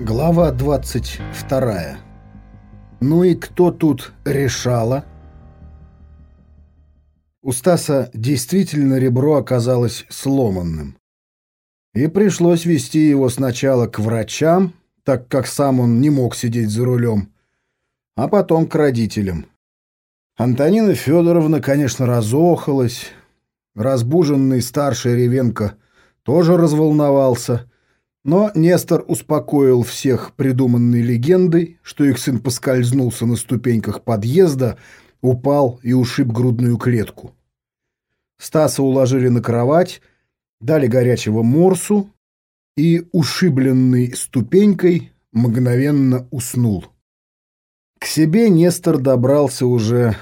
Глава 22. Ну и кто тут решала? У Стаса действительно ребро оказалось сломанным. И пришлось вести его сначала к врачам, так как сам он не мог сидеть за рулем, а потом к родителям. Антонина Федоровна, конечно, разохалась. Разбуженный старший Ревенко тоже разволновался — но Нестор успокоил всех придуманной легендой, что их сын поскользнулся на ступеньках подъезда, упал и ушиб грудную клетку. Стаса уложили на кровать, дали горячего морсу, и, ушибленный ступенькой, мгновенно уснул. К себе Нестор добрался уже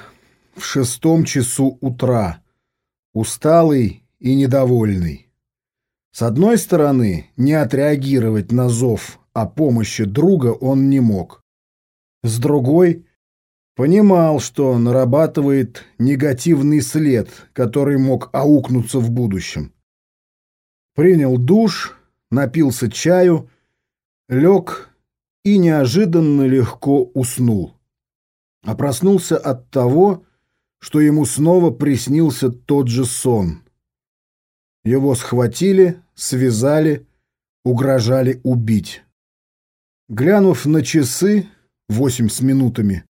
в шестом часу утра, усталый и недовольный. С одной стороны, не отреагировать на зов о помощи друга он не мог. С другой, понимал, что нарабатывает негативный след, который мог аукнуться в будущем. Принял душ, напился чаю, лег и неожиданно легко уснул. А проснулся от того, что ему снова приснился тот же сон. Его схватили, связали, угрожали убить. Глянув на часы, восемь с минутами,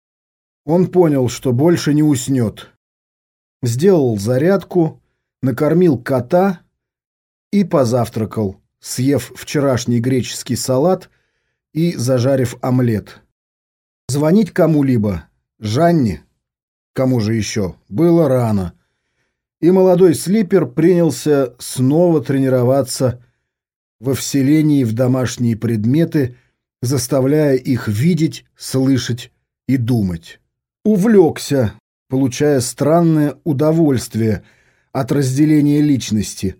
он понял, что больше не уснет. Сделал зарядку, накормил кота и позавтракал, съев вчерашний греческий салат и зажарив омлет. Звонить кому-либо, Жанне, кому же еще, было рано — и молодой слипер принялся снова тренироваться во вселении в домашние предметы, заставляя их видеть, слышать и думать. Увлекся, получая странное удовольствие от разделения личности.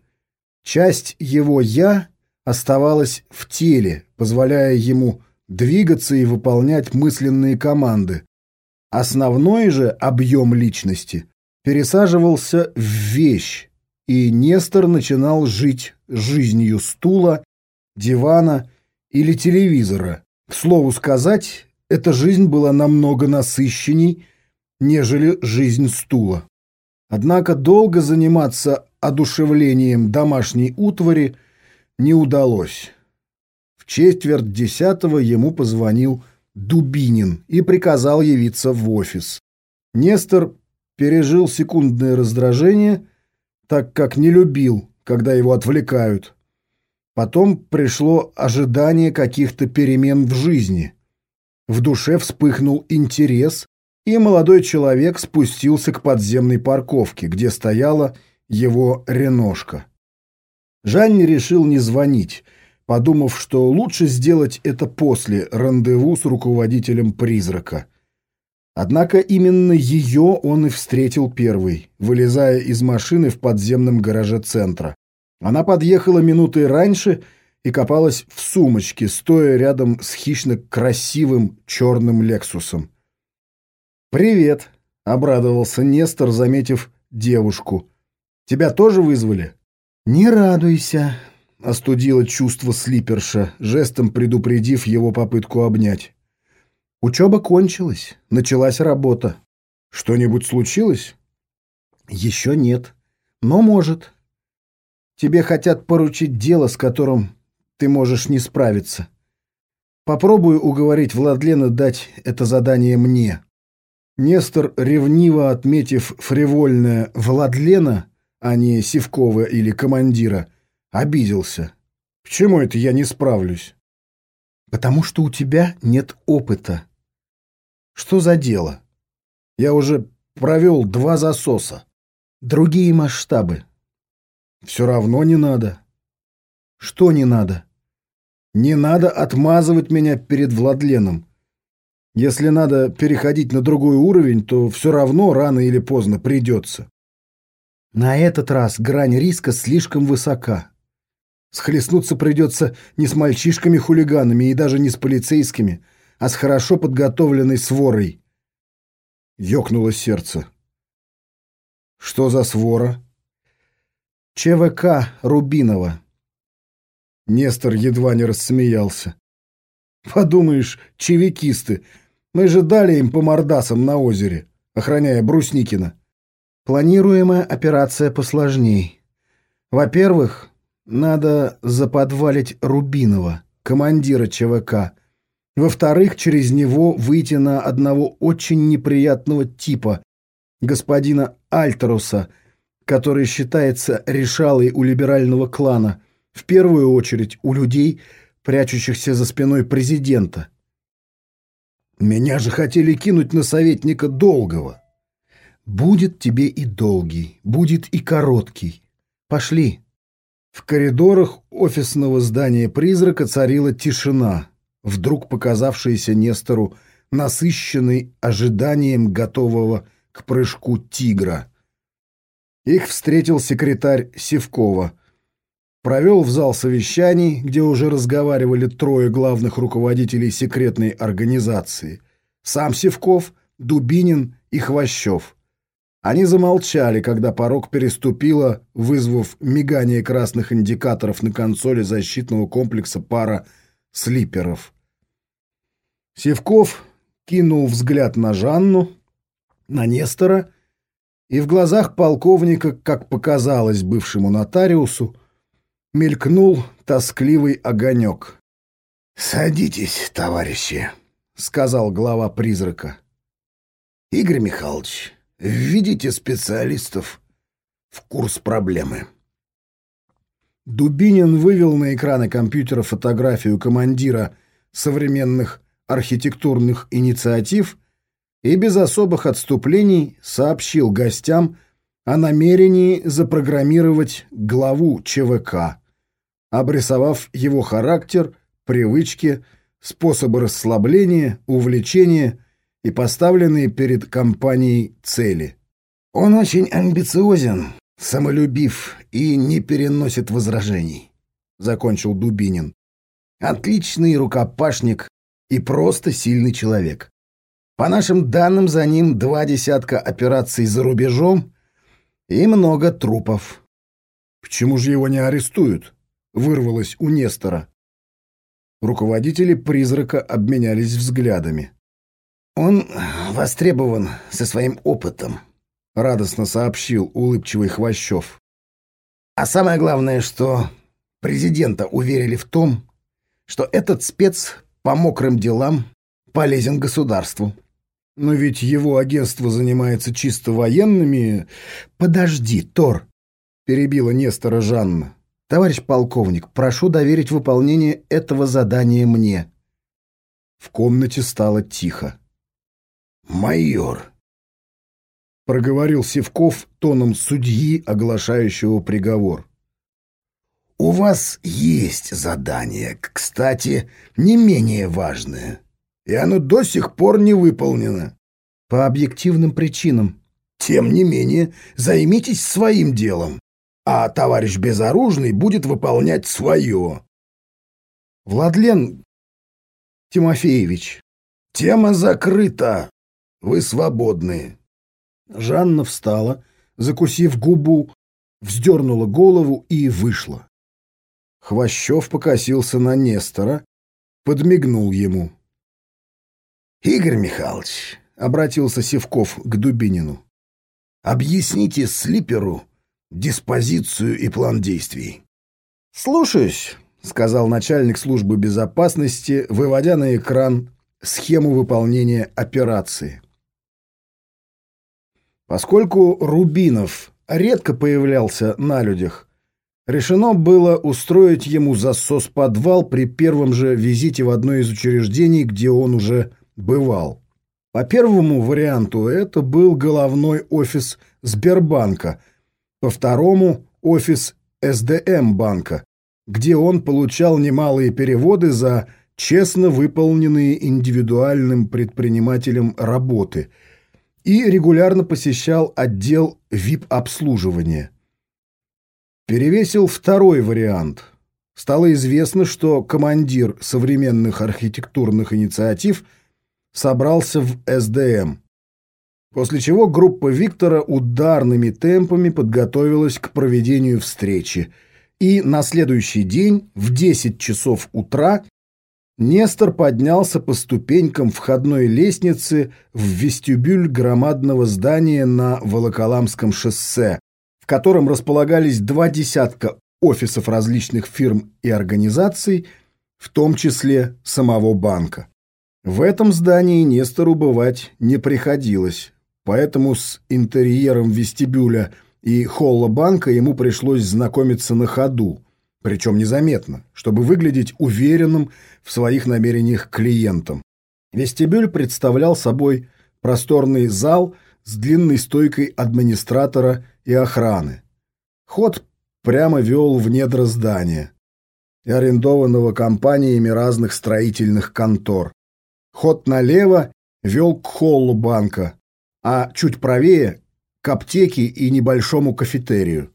Часть его «я» оставалась в теле, позволяя ему двигаться и выполнять мысленные команды. Основной же объем личности – пересаживался в вещь, и Нестор начинал жить жизнью стула, дивана или телевизора. К слову сказать, эта жизнь была намного насыщенней, нежели жизнь стула. Однако долго заниматься одушевлением домашней утвари не удалось. В четверть десятого ему позвонил Дубинин и приказал явиться в офис. Нестор пережил секундное раздражение, так как не любил, когда его отвлекают. Потом пришло ожидание каких-то перемен в жизни. В душе вспыхнул интерес, и молодой человек спустился к подземной парковке, где стояла его реношка. Жанни решил не звонить, подумав, что лучше сделать это после рандеву с руководителем призрака. Однако именно ее он и встретил первый, вылезая из машины в подземном гараже центра. Она подъехала минутой раньше и копалась в сумочке, стоя рядом с хищно красивым черным «Лексусом». «Привет», — обрадовался Нестор, заметив девушку. «Тебя тоже вызвали?» «Не радуйся», — остудило чувство слиперша, жестом предупредив его попытку обнять. Учеба кончилась, началась работа. Что-нибудь случилось? Еще нет, но может. Тебе хотят поручить дело, с которым ты можешь не справиться. Попробую уговорить Владлена дать это задание мне. Нестор, ревниво отметив фривольное Владлена, а не Сивкова или командира, обиделся. Почему это я не справлюсь? Потому что у тебя нет опыта. Что за дело? Я уже провел два засоса. Другие масштабы. Все равно не надо. Что не надо? Не надо отмазывать меня перед Владленом. Если надо переходить на другой уровень, то все равно рано или поздно придется. На этот раз грань риска слишком высока. Схлестнуться придется не с мальчишками-хулиганами и даже не с полицейскими, а с хорошо подготовленной сворой. Ёкнуло сердце. Что за свора? ЧВК Рубинова. Нестор едва не рассмеялся. Подумаешь, чевикисты. Мы же дали им по мордасам на озере, охраняя Брусникина. Планируемая операция посложней. Во-первых, надо заподвалить Рубинова, командира ЧВК. Во-вторых, через него выйти на одного очень неприятного типа, господина Альтеруса, который считается решалой у либерального клана, в первую очередь у людей, прячущихся за спиной президента. Меня же хотели кинуть на советника Долгого. Будет тебе и долгий, будет и короткий. Пошли. В коридорах офисного здания призрака царила тишина, вдруг показавшаяся Нестору насыщенной ожиданием готового к прыжку тигра. Их встретил секретарь Севкова. Провел в зал совещаний, где уже разговаривали трое главных руководителей секретной организации. Сам Севков, Дубинин и Хвощев. Они замолчали, когда порог переступила, вызвав мигание красных индикаторов на консоли защитного комплекса пара слиперов. Севков кинул взгляд на Жанну, на Нестора, и в глазах полковника, как показалось бывшему нотариусу, мелькнул тоскливый огонек. «Садитесь, товарищи», — сказал глава призрака. «Игорь Михайлович, введите специалистов в курс проблемы». Дубинин вывел на экраны компьютера фотографию командира современных архитектурных инициатив и без особых отступлений сообщил гостям о намерении запрограммировать главу ЧВК, обрисовав его характер, привычки, способы расслабления, увлечения и поставленные перед компанией цели. Он очень амбициозен, самолюбив и не переносит возражений, закончил Дубинин. Отличный рукопашник и просто сильный человек. По нашим данным, за ним два десятка операций за рубежом и много трупов. Почему же его не арестуют? Вырвалось у Нестора. Руководители призрака обменялись взглядами. Он востребован со своим опытом, радостно сообщил улыбчивый Хвощев. А самое главное, что президента уверили в том, что этот спец по мокрым делам полезен государству. Но ведь его агентство занимается чисто военными... Подожди, Тор, перебила Нестора Жанна. Товарищ полковник, прошу доверить выполнение этого задания мне. В комнате стало тихо. Майор, проговорил Севков тоном судьи, оглашающего приговор. У вас есть задание, кстати, не менее важное и оно до сих пор не выполнено. По объективным причинам. Тем не менее, займитесь своим делом, а товарищ Безоружный будет выполнять свое. Владлен Тимофеевич, тема закрыта. Вы свободны. Жанна встала, закусив губу, вздернула голову и вышла. Хвощев покосился на Нестора, подмигнул ему. «Игорь Михайлович», — обратился Севков к Дубинину, — «объясните слиперу диспозицию и план действий». «Слушаюсь», — сказал начальник службы безопасности, выводя на экран схему выполнения операции. Поскольку Рубинов редко появлялся на людях, решено было устроить ему засос-подвал при первом же визите в одно из учреждений, где он уже бывал. По первому варианту это был головной офис Сбербанка, по второму – офис СДМ банка, где он получал немалые переводы за честно выполненные индивидуальным предпринимателем работы и регулярно посещал отдел ВИП-обслуживания. Перевесил второй вариант. Стало известно, что командир современных архитектурных инициатив – собрался в СДМ. После чего группа Виктора ударными темпами подготовилась к проведению встречи. И на следующий день в 10 часов утра Нестор поднялся по ступенькам входной лестницы в вестибюль громадного здания на Волоколамском шоссе, в котором располагались два десятка офисов различных фирм и организаций, в том числе самого банка. В этом здании Нестору бывать не приходилось, поэтому с интерьером вестибюля и холла банка ему пришлось знакомиться на ходу, причем незаметно, чтобы выглядеть уверенным в своих намерениях клиентам. Вестибюль представлял собой просторный зал с длинной стойкой администратора и охраны. Ход прямо вел в недра здания арендованного компаниями разных строительных контор. Ход налево вел к холлу банка, а чуть правее – к аптеке и небольшому кафетерию.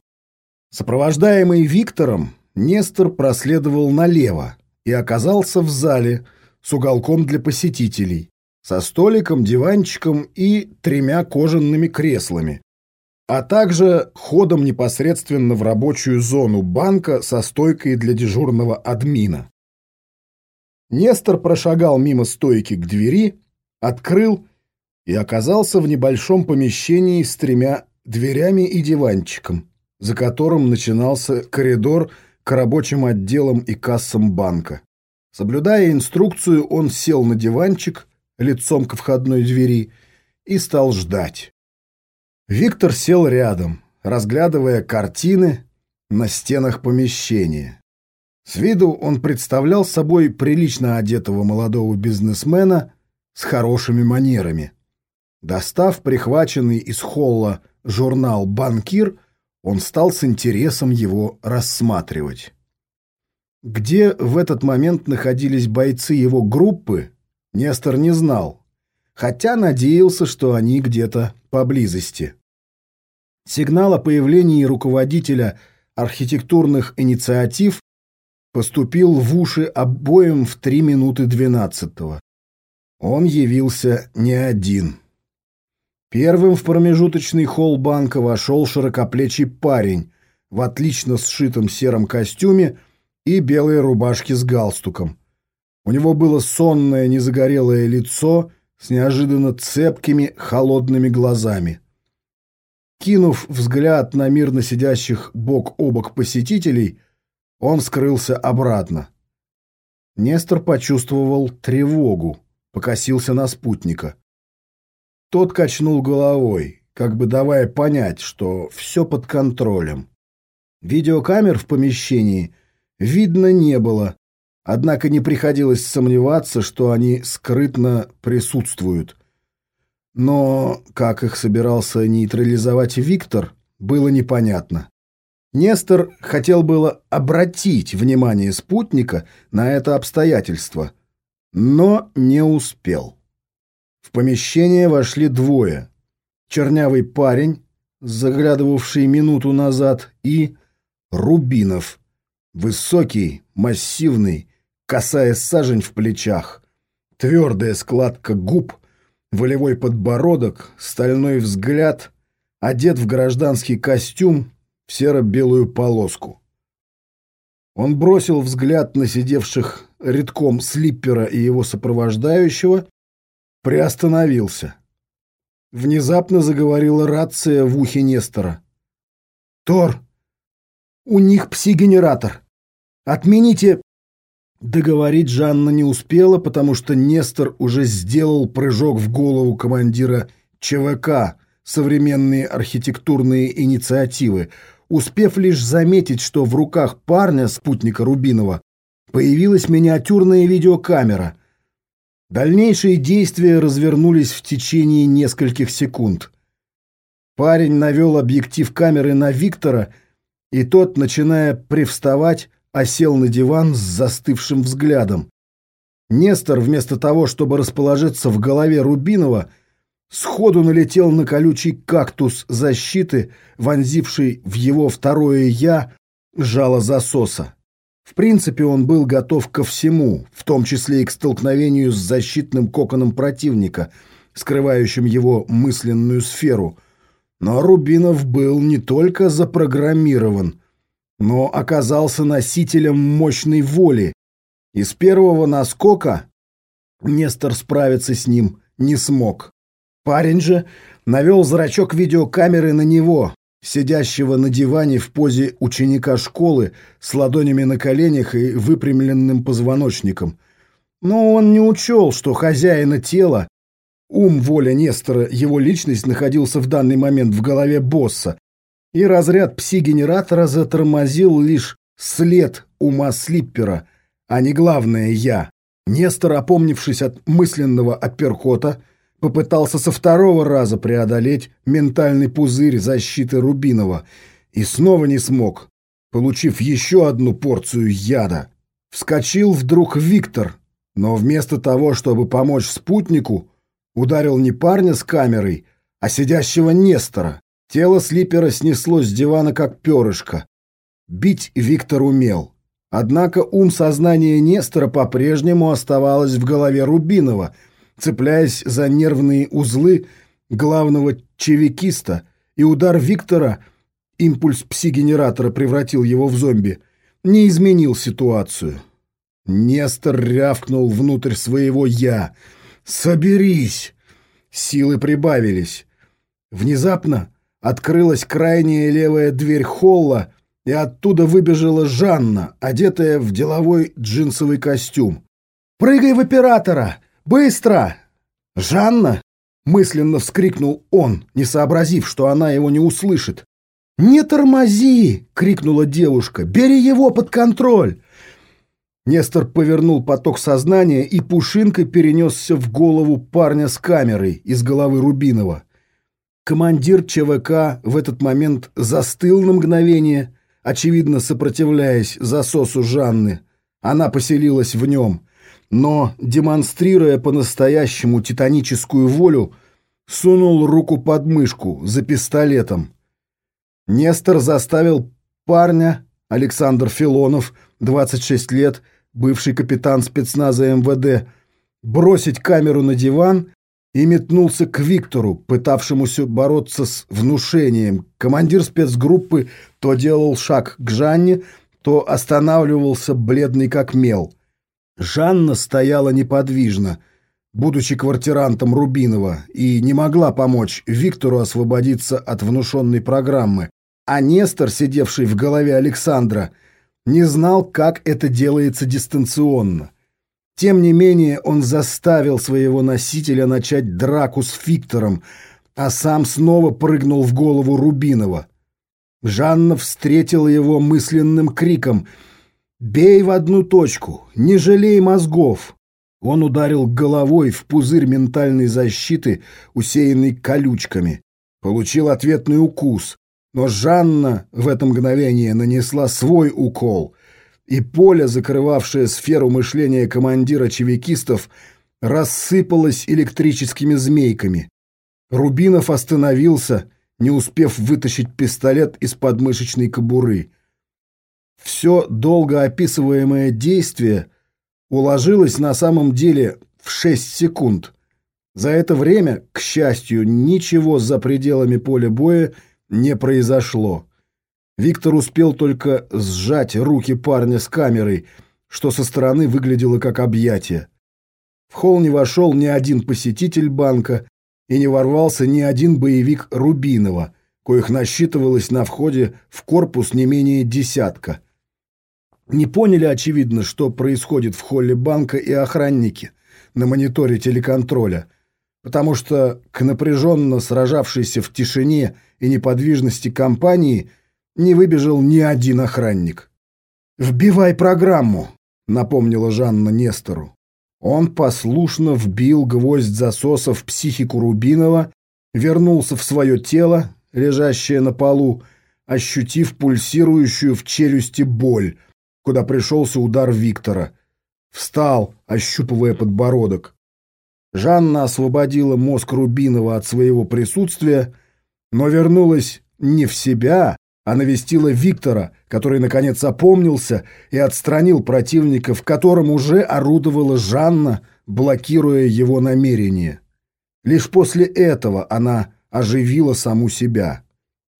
Сопровождаемый Виктором, Нестор проследовал налево и оказался в зале с уголком для посетителей, со столиком, диванчиком и тремя кожаными креслами, а также ходом непосредственно в рабочую зону банка со стойкой для дежурного админа. Нестор прошагал мимо стойки к двери, открыл и оказался в небольшом помещении с тремя дверями и диванчиком, за которым начинался коридор к рабочим отделам и кассам банка. Соблюдая инструкцию, он сел на диванчик лицом к входной двери и стал ждать. Виктор сел рядом, разглядывая картины на стенах помещения. С виду он представлял собой прилично одетого молодого бизнесмена с хорошими манерами. Достав прихваченный из холла журнал «Банкир», он стал с интересом его рассматривать. Где в этот момент находились бойцы его группы, Нестор не знал, хотя надеялся, что они где-то поблизости. Сигнал о появлении руководителя архитектурных инициатив поступил в уши обоим в три минуты двенадцатого. Он явился не один. Первым в промежуточный холл банка вошел широкоплечий парень в отлично сшитом сером костюме и белой рубашке с галстуком. У него было сонное незагорелое лицо с неожиданно цепкими холодными глазами. Кинув взгляд на мирно сидящих бок о бок посетителей, он скрылся обратно. Нестор почувствовал тревогу, покосился на спутника. Тот качнул головой, как бы давая понять, что все под контролем. Видеокамер в помещении видно не было, однако не приходилось сомневаться, что они скрытно присутствуют. Но как их собирался нейтрализовать Виктор, было непонятно. Нестор хотел было обратить внимание спутника на это обстоятельство, но не успел. В помещение вошли двое. Чернявый парень, заглядывавший минуту назад, и Рубинов. Высокий, массивный, косая сажень в плечах, твердая складка губ, волевой подбородок, стальной взгляд, одет в гражданский костюм в серо-белую полоску. Он бросил взгляд на сидевших редком слиппера и его сопровождающего приостановился. Внезапно заговорила рация в ухе Нестора. «Тор, у них пси-генератор. Отмените...» Договорить Жанна не успела, потому что Нестор уже сделал прыжок в голову командира ЧВК «Современные архитектурные инициативы», успев лишь заметить, что в руках парня, спутника Рубинова, появилась миниатюрная видеокамера, Дальнейшие действия развернулись в течение нескольких секунд. Парень навел объектив камеры на Виктора, и тот, начиная привставать, осел на диван с застывшим взглядом. Нестор, вместо того, чтобы расположиться в голове Рубинова, сходу налетел на колючий кактус защиты, вонзивший в его второе «я» жало засоса. В принципе, он был готов ко всему, в том числе и к столкновению с защитным коконом противника, скрывающим его мысленную сферу. Но Рубинов был не только запрограммирован, но оказался носителем мощной воли, И с первого наскока Нестор справиться с ним не смог. Парень же навел зрачок видеокамеры на него, сидящего на диване в позе ученика школы с ладонями на коленях и выпрямленным позвоночником. Но он не учел, что хозяина тела, ум, воля Нестора, его личность находился в данный момент в голове босса, и разряд пси-генератора затормозил лишь след ума Слиппера, а не главное «я». Нестор, опомнившись от мысленного апперкота, попытался со второго раза преодолеть ментальный пузырь защиты Рубинова и снова не смог, получив еще одну порцию яда. Вскочил вдруг Виктор, но вместо того, чтобы помочь спутнику, ударил не парня с камерой, а сидящего Нестора. Тело слипера снесло с дивана как перышко. Бить Виктор умел. Однако ум сознания Нестора по-прежнему оставалось в голове Рубинова, цепляясь за нервные узлы главного чевикиста, и удар Виктора, импульс пси-генератора превратил его в зомби, не изменил ситуацию. Нестор рявкнул внутрь своего «я». «Соберись!» Силы прибавились. Внезапно открылась крайняя левая дверь холла, и оттуда выбежала Жанна, одетая в деловой джинсовый костюм. «Прыгай в оператора! Быстро!» «Жанна!» — мысленно вскрикнул он, не сообразив, что она его не услышит. «Не тормози!» — крикнула девушка. «Бери его под контроль!» Нестор повернул поток сознания и пушинкой перенесся в голову парня с камерой из головы Рубинова. Командир ЧВК в этот момент застыл на мгновение, очевидно сопротивляясь засосу Жанны. Она поселилась в нем, но, демонстрируя по-настоящему титаническую волю, сунул руку под мышку за пистолетом. Нестор заставил парня, Александр Филонов, 26 лет, бывший капитан спецназа МВД, бросить камеру на диван и метнулся к Виктору, пытавшемуся бороться с внушением. Командир спецгруппы то делал шаг к Жанне, то останавливался бледный как мел. Жанна стояла неподвижно, будучи квартирантом Рубинова, и не могла помочь Виктору освободиться от внушенной программы. А Нестор, сидевший в голове Александра, не знал, как это делается дистанционно. Тем не менее, он заставил своего носителя начать драку с Фиктором, а сам снова прыгнул в голову Рубинова. Жанна встретила его мысленным криком «Бей в одну точку! Не жалей мозгов!» Он ударил головой в пузырь ментальной защиты, усеянный колючками. Получил ответный укус. Но Жанна в это мгновение нанесла свой укол, и поле, закрывавшее сферу мышления командира чевикистов, рассыпалось электрическими змейками. Рубинов остановился, не успев вытащить пистолет из подмышечной кобуры. Все долго описываемое действие уложилось на самом деле в шесть секунд. За это время, к счастью, ничего за пределами поля боя не произошло. Виктор успел только сжать руки парня с камерой, что со стороны выглядело как объятие. В холл не вошел ни один посетитель банка и не ворвался ни один боевик Рубинова, коих насчитывалось на входе в корпус не менее десятка. Не поняли, очевидно, что происходит в холле банка и охранники на мониторе телеконтроля, потому что к напряженно сражавшейся в тишине и неподвижности компании – не выбежал ни один охранник. «Вбивай программу», — напомнила Жанна Нестору. Он послушно вбил гвоздь засоса в психику Рубинова, вернулся в свое тело, лежащее на полу, ощутив пульсирующую в челюсти боль, куда пришелся удар Виктора. Встал, ощупывая подбородок. Жанна освободила мозг Рубинова от своего присутствия, но вернулась не в себя, а навестила Виктора, который, наконец, опомнился и отстранил противника, в котором уже орудовала Жанна, блокируя его намерение. Лишь после этого она оживила саму себя.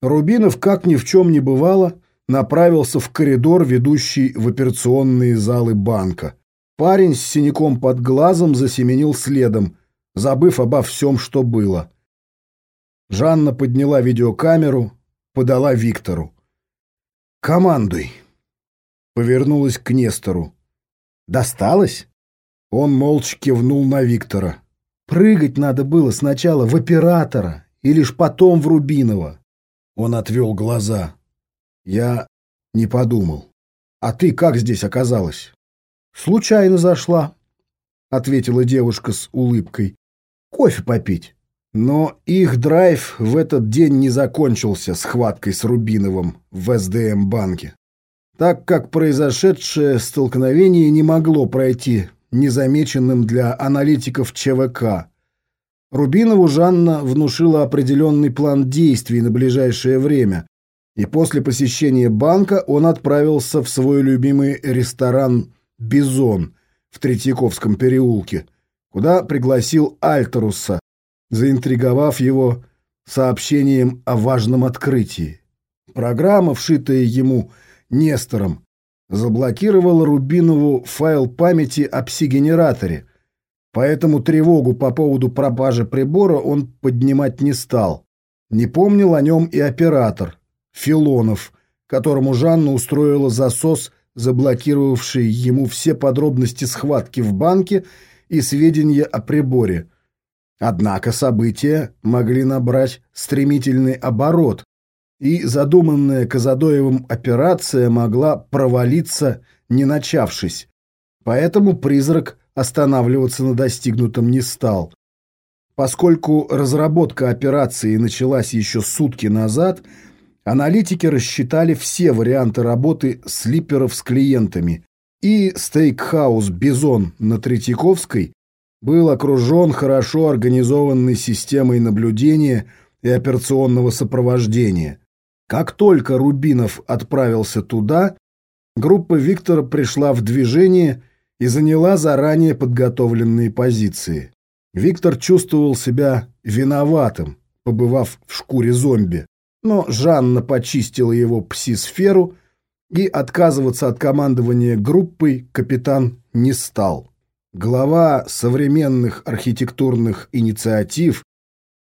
Рубинов, как ни в чем не бывало, направился в коридор, ведущий в операционные залы банка. Парень с синяком под глазом засеменил следом, забыв обо всем, что было. Жанна подняла видеокамеру, подала Виктору. «Командуй!» Повернулась к Нестору. «Досталось?» Он молча кивнул на Виктора. «Прыгать надо было сначала в оператора и лишь потом в Рубинова». Он отвел глаза. Я не подумал. «А ты как здесь оказалась?» «Случайно зашла», — ответила девушка с улыбкой. «Кофе попить». Но их драйв в этот день не закончился схваткой с Рубиновым в СДМ-банке, так как произошедшее столкновение не могло пройти незамеченным для аналитиков ЧВК. Рубинову Жанна внушила определенный план действий на ближайшее время, и после посещения банка он отправился в свой любимый ресторан «Бизон» в Третьяковском переулке, куда пригласил Альтеруса, заинтриговав его сообщением о важном открытии. Программа, вшитая ему Нестором, заблокировала Рубинову файл памяти о пси-генераторе, поэтому тревогу по поводу пропажи прибора он поднимать не стал. Не помнил о нем и оператор, Филонов, которому Жанна устроила засос, заблокировавший ему все подробности схватки в банке и сведения о приборе – Однако события могли набрать стремительный оборот, и задуманная Казадоевым операция могла провалиться, не начавшись. Поэтому призрак останавливаться на достигнутом не стал. Поскольку разработка операции началась еще сутки назад, аналитики рассчитали все варианты работы слиперов с клиентами, и стейкхаус «Бизон» на Третьяковской был окружен хорошо организованной системой наблюдения и операционного сопровождения. Как только Рубинов отправился туда, группа Виктора пришла в движение и заняла заранее подготовленные позиции. Виктор чувствовал себя виноватым, побывав в шкуре зомби, но Жанна почистила его пси-сферу, и отказываться от командования группой капитан не стал. Глава современных архитектурных инициатив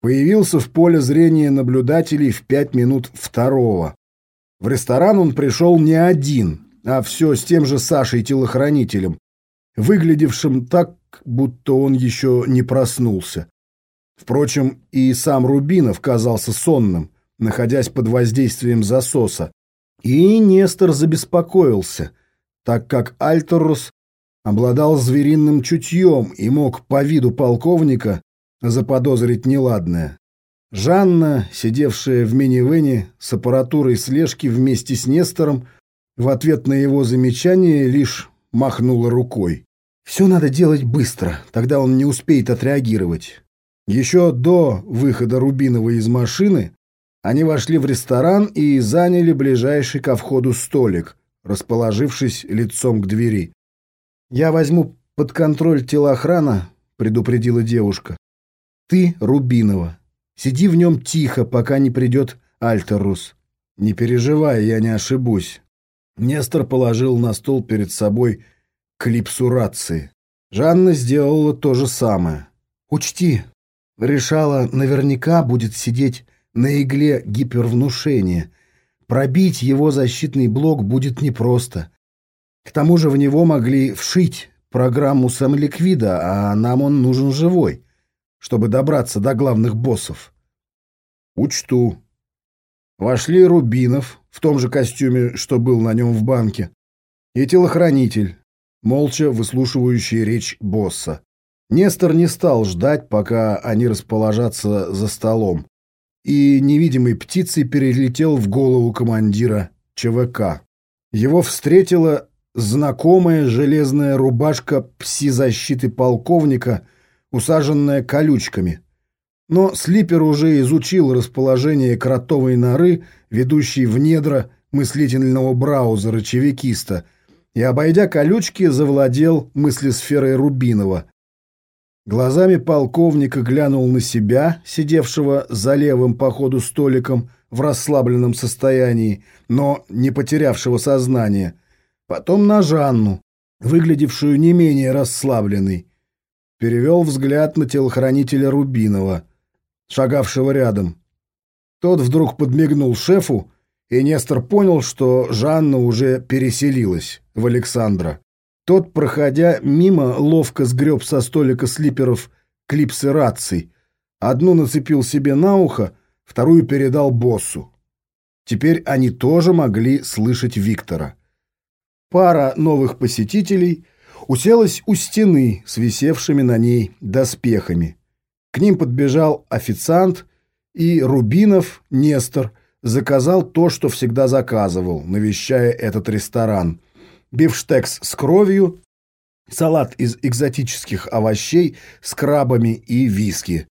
появился в поле зрения наблюдателей в пять минут второго. В ресторан он пришел не один, а все с тем же Сашей-телохранителем, выглядевшим так, будто он еще не проснулся. Впрочем, и сам Рубинов казался сонным, находясь под воздействием засоса. И Нестор забеспокоился, так как Альтерус обладал звериным чутьем и мог по виду полковника заподозрить неладное. Жанна, сидевшая в минивэне с аппаратурой слежки вместе с Нестором, в ответ на его замечание лишь махнула рукой. «Все надо делать быстро, тогда он не успеет отреагировать». Еще до выхода Рубинова из машины они вошли в ресторан и заняли ближайший ко входу столик, расположившись лицом к двери. «Я возьму под контроль телохрана», — предупредила девушка. «Ты, Рубинова, сиди в нем тихо, пока не придет Альтерус. Не переживай, я не ошибусь». Нестор положил на стол перед собой клипсу рации. Жанна сделала то же самое. «Учти, решала, наверняка будет сидеть на игле гипервнушения. Пробить его защитный блок будет непросто. К тому же в него могли вшить программу самоликвида, а нам он нужен живой, чтобы добраться до главных боссов. Учту. Вошли Рубинов в том же костюме, что был на нем в банке, и телохранитель, молча выслушивающий речь босса. Нестор не стал ждать, пока они расположатся за столом, и невидимой птицей перелетел в голову командира ЧВК. Его встретила знакомая железная рубашка пси-защиты полковника, усаженная колючками. Но Слипер уже изучил расположение кротовой норы, ведущей в недра мыслительного браузера чевикиста, и, обойдя колючки, завладел мыслесферой Рубинова. Глазами полковника глянул на себя, сидевшего за левым по ходу столиком в расслабленном состоянии, но не потерявшего сознание — потом на Жанну, выглядевшую не менее расслабленной, перевел взгляд на телохранителя Рубинова, шагавшего рядом. Тот вдруг подмигнул шефу, и Нестор понял, что Жанна уже переселилась в Александра. Тот, проходя мимо, ловко сгреб со столика слиперов клипсы раций. Одну нацепил себе на ухо, вторую передал боссу. Теперь они тоже могли слышать Виктора. Пара новых посетителей уселась у стены с висевшими на ней доспехами. К ним подбежал официант, и Рубинов, Нестор, заказал то, что всегда заказывал, навещая этот ресторан. Бифштекс с кровью, салат из экзотических овощей с крабами и виски.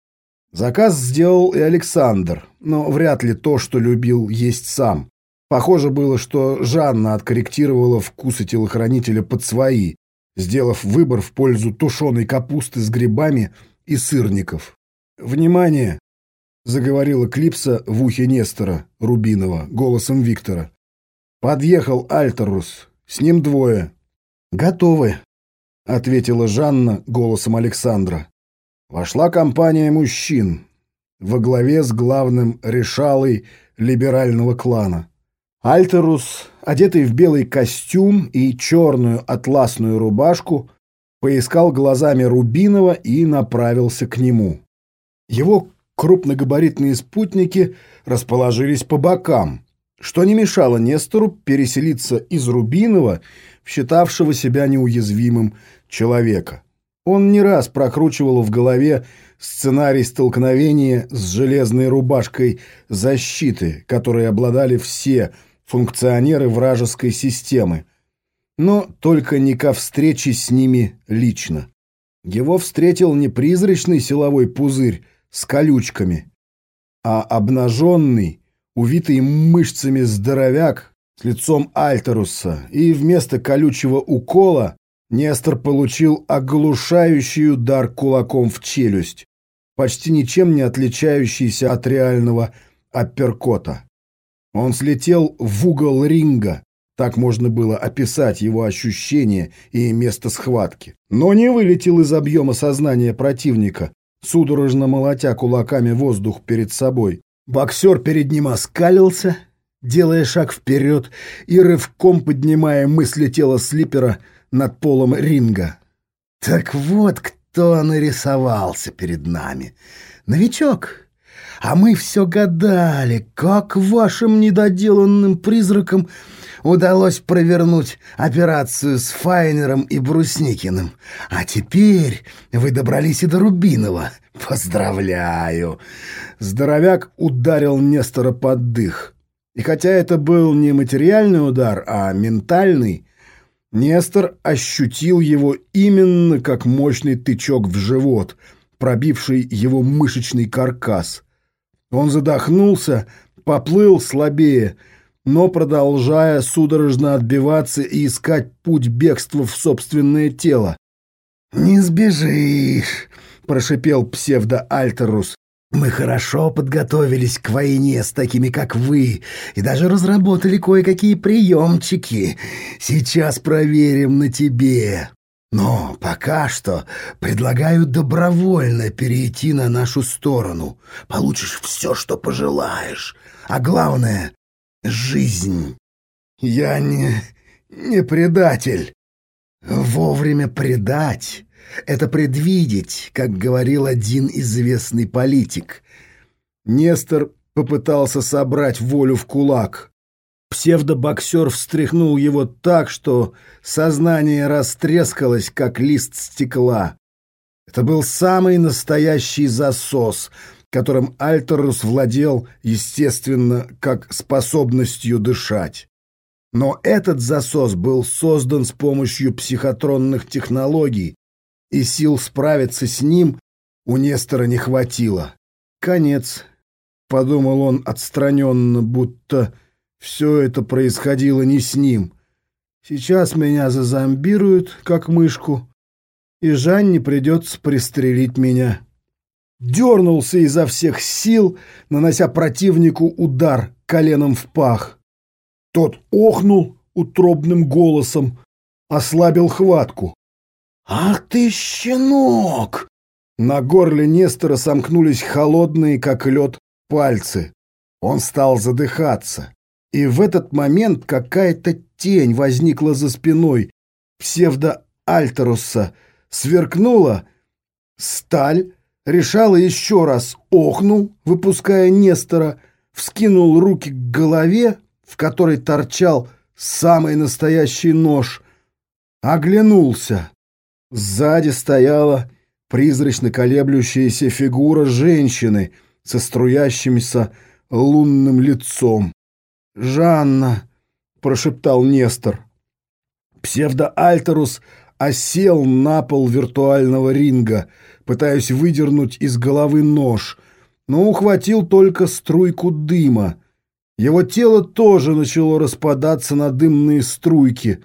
Заказ сделал и Александр, но вряд ли то, что любил есть сам. Похоже было, что Жанна откорректировала вкусы телохранителя под свои, сделав выбор в пользу тушеной капусты с грибами и сырников. «Внимание!» — заговорила Клипса в ухе Нестора Рубинова голосом Виктора. «Подъехал Альтерус. С ним двое». «Готовы», — ответила Жанна голосом Александра. Вошла компания мужчин во главе с главным решалой либерального клана. Альтерус, одетый в белый костюм и черную атласную рубашку, поискал глазами Рубинова и направился к нему. Его крупногабаритные спутники расположились по бокам, что не мешало Нестору переселиться из Рубинова, считавшего себя неуязвимым человека. Он не раз прокручивал в голове сценарий столкновения с железной рубашкой защиты, которой обладали все функционеры вражеской системы, но только не ко встрече с ними лично. Его встретил не призрачный силовой пузырь, с колючками, а обнаженный, увитый мышцами здоровяк с лицом Альтеруса, и вместо колючего укола Нестор получил оглушающий удар кулаком в челюсть, почти ничем не отличающийся от реального апперкота. Он слетел в угол ринга, так можно было описать его ощущения и место схватки, но не вылетел из объема сознания противника, судорожно молотя кулаками воздух перед собой. Боксер перед ним оскалился, делая шаг вперед и рывком поднимая мысли тела слипера над полом ринга. «Так вот кто нарисовался перед нами. Новичок!» А мы все гадали, как вашим недоделанным призракам удалось провернуть операцию с Файнером и Брусникиным. А теперь вы добрались и до Рубинова. Поздравляю!» Здоровяк ударил Нестора под дых. И хотя это был не материальный удар, а ментальный, Нестор ощутил его именно как мощный тычок в живот, пробивший его мышечный каркас. Он задохнулся, поплыл слабее — но продолжая судорожно отбиваться и искать путь бегства в собственное тело. «Не сбежишь», — прошипел псевдо-Альтерус. «Мы хорошо подготовились к войне с такими, как вы, и даже разработали кое-какие приемчики. Сейчас проверим на тебе. Но пока что предлагаю добровольно перейти на нашу сторону. Получишь все, что пожелаешь. А главное, жизнь. Я не... не предатель. Вовремя предать — это предвидеть, как говорил один известный политик. Нестор попытался собрать волю в кулак. Псевдобоксер встряхнул его так, что сознание растрескалось, как лист стекла. Это был самый настоящий засос — которым Альтерус владел, естественно, как способностью дышать. Но этот засос был создан с помощью психотронных технологий, и сил справиться с ним у Нестора не хватило. «Конец», — подумал он отстраненно, будто все это происходило не с ним. «Сейчас меня зазомбируют, как мышку, и Жанне придется пристрелить меня» дернулся изо всех сил, нанося противнику удар коленом в пах. Тот охнул утробным голосом, ослабил хватку. «Ах ты, щенок!» На горле Нестора сомкнулись холодные, как лед, пальцы. Он стал задыхаться. И в этот момент какая-то тень возникла за спиной псевдо-Альтеруса, сверкнула. Сталь решала еще раз, охнул, выпуская Нестора, вскинул руки к голове, в которой торчал самый настоящий нож, оглянулся. Сзади стояла призрачно колеблющаяся фигура женщины со струящимся лунным лицом. «Жанна!» — прошептал Нестор. Псевдоальтерус осел на пол виртуального ринга, пытаясь выдернуть из головы нож, но ухватил только струйку дыма. Его тело тоже начало распадаться на дымные струйки.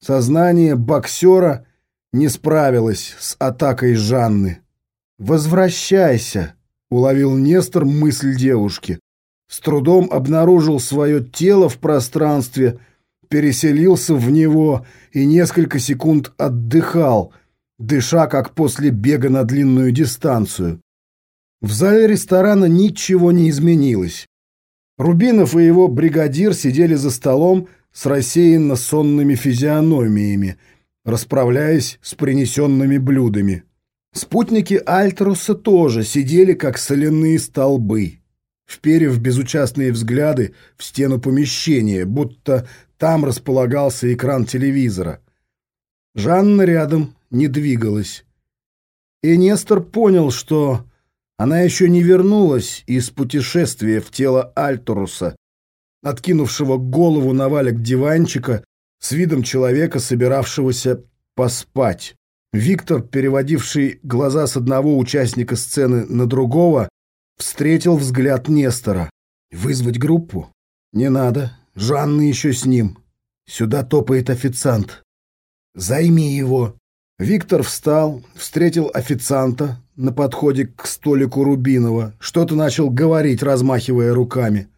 Сознание боксера не справилось с атакой Жанны. «Возвращайся!» — уловил Нестор мысль девушки. С трудом обнаружил свое тело в пространстве, переселился в него и несколько секунд отдыхал, дыша как после бега на длинную дистанцию. В зале ресторана ничего не изменилось. Рубинов и его бригадир сидели за столом с рассеянно сонными физиономиями, расправляясь с принесенными блюдами. Спутники Альтруса тоже сидели как соляные столбы, вперев безучастные взгляды в стену помещения, будто там располагался экран телевизора. Жанна рядом не двигалась. И Нестор понял, что она еще не вернулась из путешествия в тело Альтуруса, откинувшего голову на валик диванчика с видом человека, собиравшегося поспать. Виктор, переводивший глаза с одного участника сцены на другого, встретил взгляд Нестора. «Вызвать группу? Не надо. Жанна еще с ним. Сюда топает официант. Займи его». Виктор встал, встретил официанта на подходе к столику Рубинова, что-то начал говорить, размахивая руками.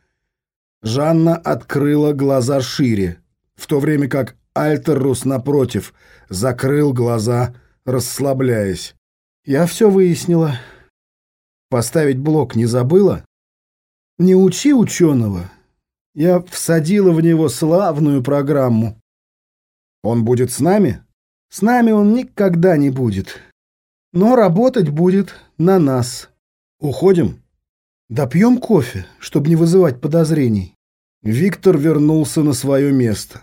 Жанна открыла глаза шире, в то время как Альтеррус, напротив, закрыл глаза, расслабляясь. «Я все выяснила. Поставить блок не забыла? Не учи ученого. Я всадила в него славную программу. Он будет с нами?» С нами он никогда не будет. Но работать будет на нас. Уходим? Допьем кофе, чтобы не вызывать подозрений. Виктор вернулся на свое место.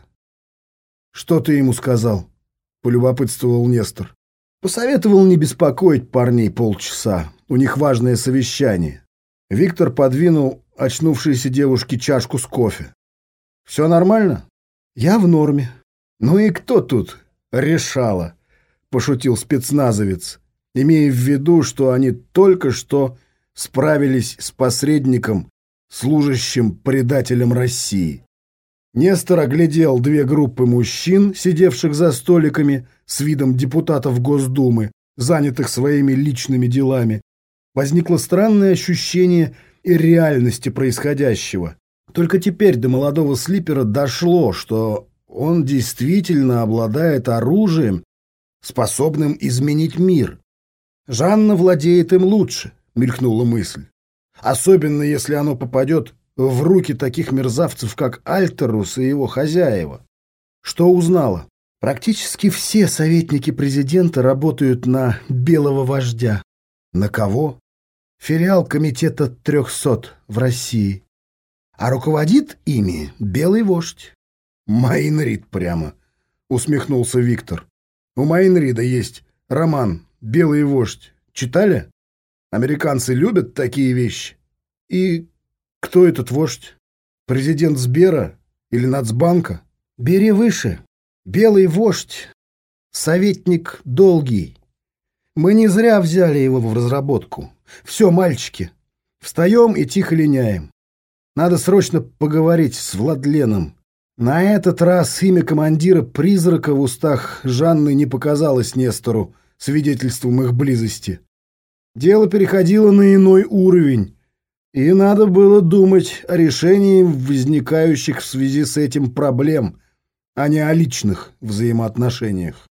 Что ты ему сказал? Полюбопытствовал Нестор. Посоветовал не беспокоить парней полчаса. У них важное совещание. Виктор подвинул очнувшейся девушке чашку с кофе. «Все нормально?» «Я в норме». «Ну и кто тут решала», — пошутил спецназовец, имея в виду, что они только что справились с посредником, служащим предателем России. Нестор оглядел две группы мужчин, сидевших за столиками с видом депутатов Госдумы, занятых своими личными делами. Возникло странное ощущение и реальности происходящего. Только теперь до молодого слипера дошло, что он действительно обладает оружием, способным изменить мир. Жанна владеет им лучше, мелькнула мысль. Особенно, если оно попадет в руки таких мерзавцев, как Альтерус и его хозяева. Что узнала? Практически все советники президента работают на белого вождя. На кого? Филиал комитета 300 в России. А руководит ими белый вождь. Майнрид прямо, усмехнулся Виктор. У Майнрида есть роман «Белый вождь». Читали? Американцы любят такие вещи. И кто этот вождь? Президент Сбера или Нацбанка? Бери выше. Белый вождь. Советник долгий. Мы не зря взяли его в разработку. Все, мальчики, встаем и тихо линяем. Надо срочно поговорить с Владленом. На этот раз имя командира призрака в устах Жанны не показалось Нестору свидетельством их близости. Дело переходило на иной уровень, и надо было думать о решении возникающих в связи с этим проблем, а не о личных взаимоотношениях.